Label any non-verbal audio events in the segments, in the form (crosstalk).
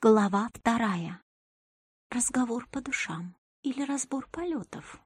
Глава вторая. Разговор по душам или разбор полетов.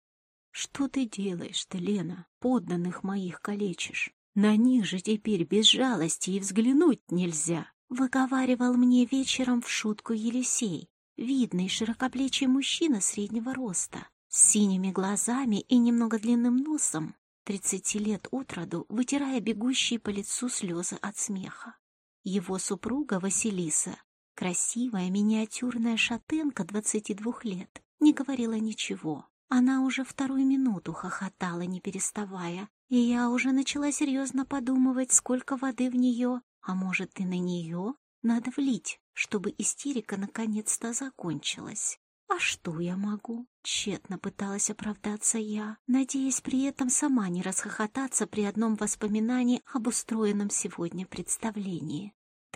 Что ты делаешь-то, Лена? Подданных моих калечишь. На них же теперь без жалости и взглянуть нельзя. Выговаривал мне вечером в шутку Елисей. Видный широкоплечий мужчина среднего роста, с синими глазами и немного длинным носом, тридцати лет от роду, вытирая бегущие по лицу слезы от смеха. Его супруга Василиса Красивая миниатюрная шатенка двадцати двух лет не говорила ничего. Она уже вторую минуту хохотала, не переставая, и я уже начала серьезно подумывать, сколько воды в нее, а может и на нее, надо влить, чтобы истерика наконец-то закончилась. А что я могу? Тщетно пыталась оправдаться я, надеясь при этом сама не расхохотаться при одном воспоминании об устроенном сегодня представлении.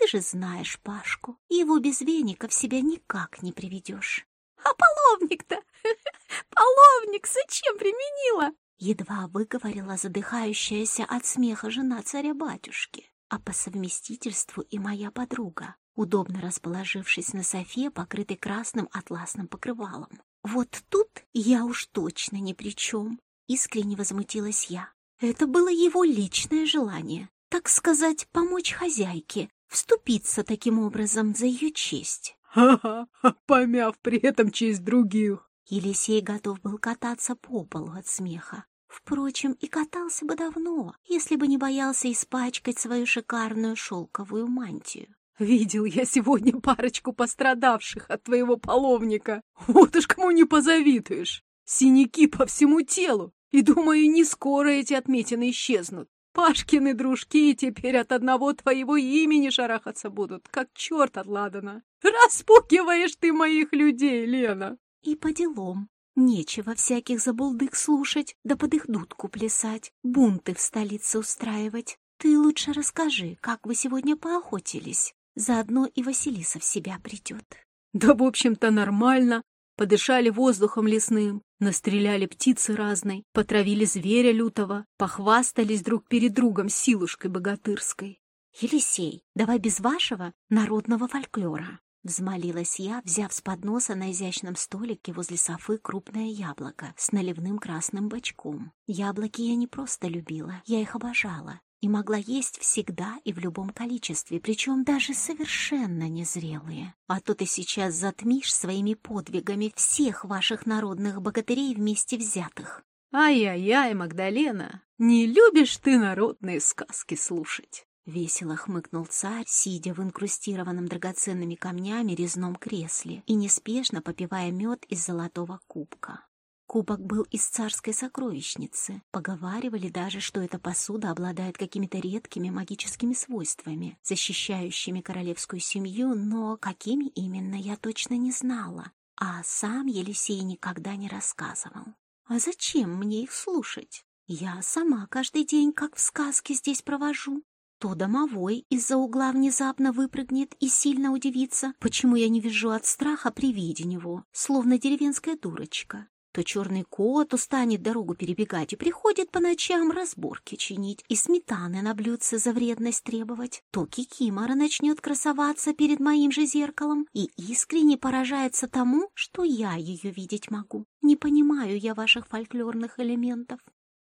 Же знаешь Пашку, его без веника в себя никак не приведешь. А половник-то? (laughs) Половник зачем применила? Едва выговорила задыхающаяся от смеха жена царя-батюшки, а по совместительству и моя подруга, удобно расположившись на софе, покрытой красным атласным покрывалом. Вот тут я уж точно ни при чем, искренне возмутилась я. Это было его личное желание, так сказать, помочь хозяйке, вступиться таким образом за ее честь. Ха-ха, помяв при этом честь других. Елисей готов был кататься по полу от смеха. Впрочем, и катался бы давно, если бы не боялся испачкать свою шикарную шелковую мантию. Видел я сегодня парочку пострадавших от твоего половника. Вот уж кому не позавидуешь. Синяки по всему телу. И, думаю, не скоро эти отметины исчезнут. Пашкины дружки теперь от одного твоего имени шарахаться будут, как черт от Ладана. Распугиваешь ты моих людей, Лена. И по делам. Нечего всяких забулдык слушать, да под их дудку плясать, бунты в столице устраивать. Ты лучше расскажи, как вы сегодня поохотились. Заодно и Василиса в себя придет. Да, в общем-то, нормально. Подышали воздухом лесным, настреляли птицы разной, потравили зверя лютого, похвастались друг перед другом силушкой богатырской. «Елисей, давай без вашего народного фольклора!» Взмолилась я, взяв с подноса на изящном столике возле софы крупное яблоко с наливным красным бочком. Яблоки я не просто любила, я их обожала и могла есть всегда и в любом количестве, причем даже совершенно незрелые. А то ты сейчас затмишь своими подвигами всех ваших народных богатырей вместе взятых. «Ай-яй-яй, Магдалена, не любишь ты народные сказки слушать!» Весело хмыкнул царь, сидя в инкрустированном драгоценными камнями резном кресле и неспешно попивая мед из золотого кубка. Кубок был из царской сокровищницы. Поговаривали даже, что эта посуда обладает какими-то редкими магическими свойствами, защищающими королевскую семью, но какими именно я точно не знала. А сам Елисей никогда не рассказывал. А зачем мне их слушать? Я сама каждый день, как в сказке, здесь провожу. То домовой из-за угла внезапно выпрыгнет и сильно удивится, почему я не вижу от страха при виде него, словно деревенская дурочка то черный кот устанет дорогу перебегать и приходит по ночам разборки чинить и сметаны на блюдце за вредность требовать, то Кикимора начнет красоваться перед моим же зеркалом и искренне поражается тому, что я ее видеть могу. Не понимаю я ваших фольклорных элементов.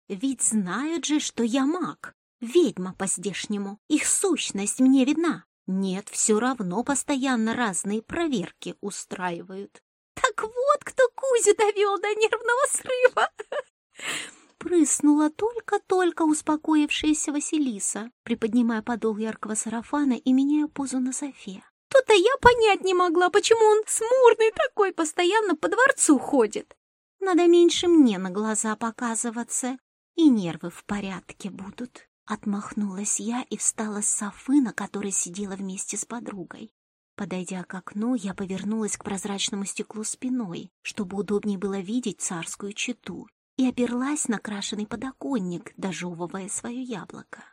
Ведь знают же, что я маг, ведьма по-здешнему, их сущность мне видна. Нет, все равно постоянно разные проверки устраивают. Так вот, кто Кузю довел до нервного срыва. Прыснула только-только успокоившаяся Василиса, приподнимая подол яркого сарафана и меняя позу на софе. То-то я понять не могла, почему он смурный такой, постоянно по дворцу ходит. Надо меньше мне на глаза показываться, и нервы в порядке будут. Отмахнулась я и встала с софы, на которой сидела вместе с подругой. Подойдя к окну, я повернулась к прозрачному стеклу спиной, чтобы удобнее было видеть царскую чету, и оперлась на крашеный подоконник, дожевывая свое яблоко.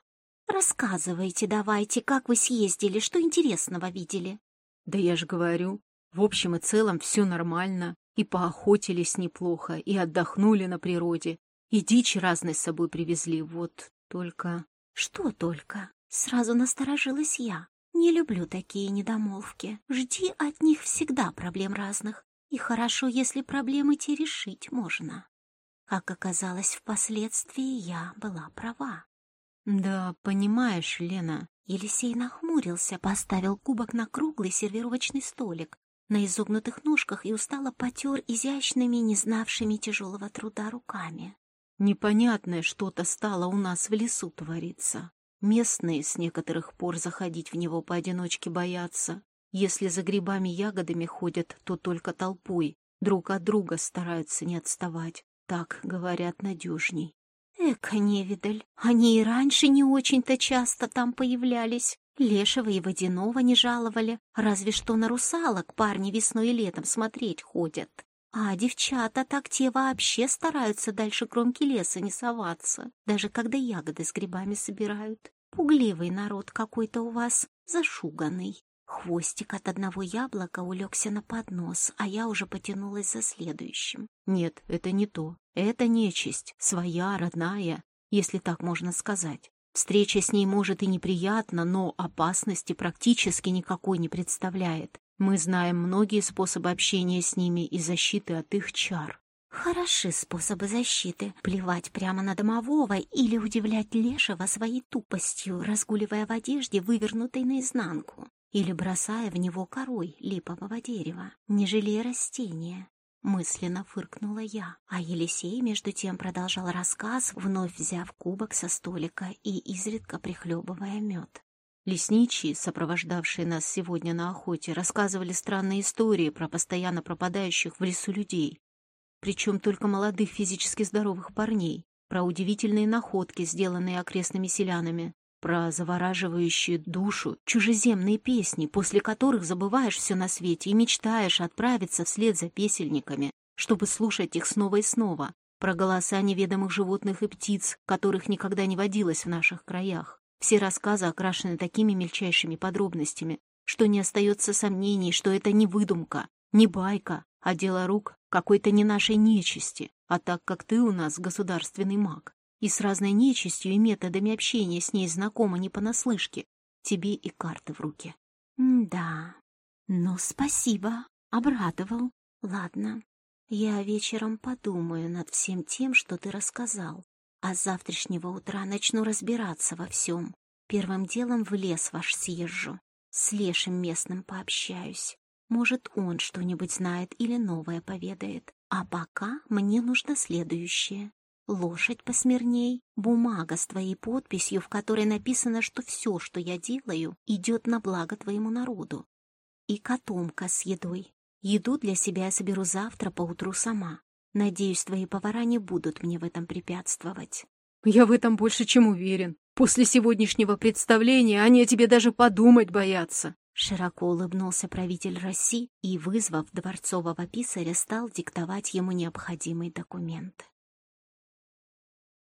«Рассказывайте давайте, как вы съездили, что интересного видели?» «Да я же говорю, в общем и целом все нормально, и поохотились неплохо, и отдохнули на природе, и дичь разной с собой привезли, вот только...» «Что только?» Сразу насторожилась я. Не люблю такие недомолвки. Жди от них всегда проблем разных. И хорошо, если проблемы те решить можно. Как оказалось впоследствии, я была права. Да, понимаешь, Лена. Елисей нахмурился, поставил кубок на круглый сервировочный столик на изогнутых ножках и устало потер изящными, не знавшими тяжелого труда руками. Непонятное что-то стало у нас в лесу твориться. Местные с некоторых пор заходить в него поодиночке боятся. Если за грибами-ягодами ходят, то только толпой, друг от друга стараются не отставать. Так, говорят, надежней. Эка, невидаль, они и раньше не очень-то часто там появлялись. Лешего и водяного не жаловали, разве что на русалок парни весной и летом смотреть ходят. А девчата так те вообще стараются дальше кромки леса не соваться, даже когда ягоды с грибами собирают. Пугливый народ какой-то у вас, зашуганный. Хвостик от одного яблока улегся на поднос, а я уже потянулась за следующим. Нет, это не то. Это нечисть, своя, родная, если так можно сказать. Встреча с ней может и неприятна, но опасности практически никакой не представляет. Мы знаем многие способы общения с ними и защиты от их чар. Хороши способы защиты. Плевать прямо на домового или удивлять Лешего своей тупостью, разгуливая в одежде, вывернутой наизнанку, или бросая в него корой липового дерева, не жалея растения. Мысленно фыркнула я, а Елисей между тем продолжал рассказ, вновь взяв кубок со столика и изредка прихлебывая мед. Лесничие, сопровождавшие нас сегодня на охоте, рассказывали странные истории про постоянно пропадающих в лесу людей, причем только молодых физически здоровых парней, про удивительные находки, сделанные окрестными селянами, про завораживающие душу чужеземные песни, после которых забываешь все на свете и мечтаешь отправиться вслед за песельниками, чтобы слушать их снова и снова, про голоса неведомых животных и птиц, которых никогда не водилось в наших краях. Все рассказы окрашены такими мельчайшими подробностями, что не остается сомнений, что это не выдумка, не байка, а дело рук какой-то не нашей нечисти, а так как ты у нас государственный маг, и с разной нечистью и методами общения с ней знакома не понаслышке, тебе и карты в руки. да, ну спасибо, обрадовал. Ладно, я вечером подумаю над всем тем, что ты рассказал, а с завтрашнего утра начну разбираться во всем. Первым делом в лес ваш съезжу, с лешим местным пообщаюсь. Может, он что-нибудь знает или новое поведает. А пока мне нужно следующее. Лошадь посмирней, бумага с твоей подписью, в которой написано, что все, что я делаю, идет на благо твоему народу. И котомка с едой. Еду для себя я соберу завтра поутру сама. Надеюсь, твои повара не будут мне в этом препятствовать. Я в этом больше чем уверен. После сегодняшнего представления они о тебе даже подумать боятся. Широко улыбнулся правитель России и, вызвав дворцового писаря, стал диктовать ему необходимый документ.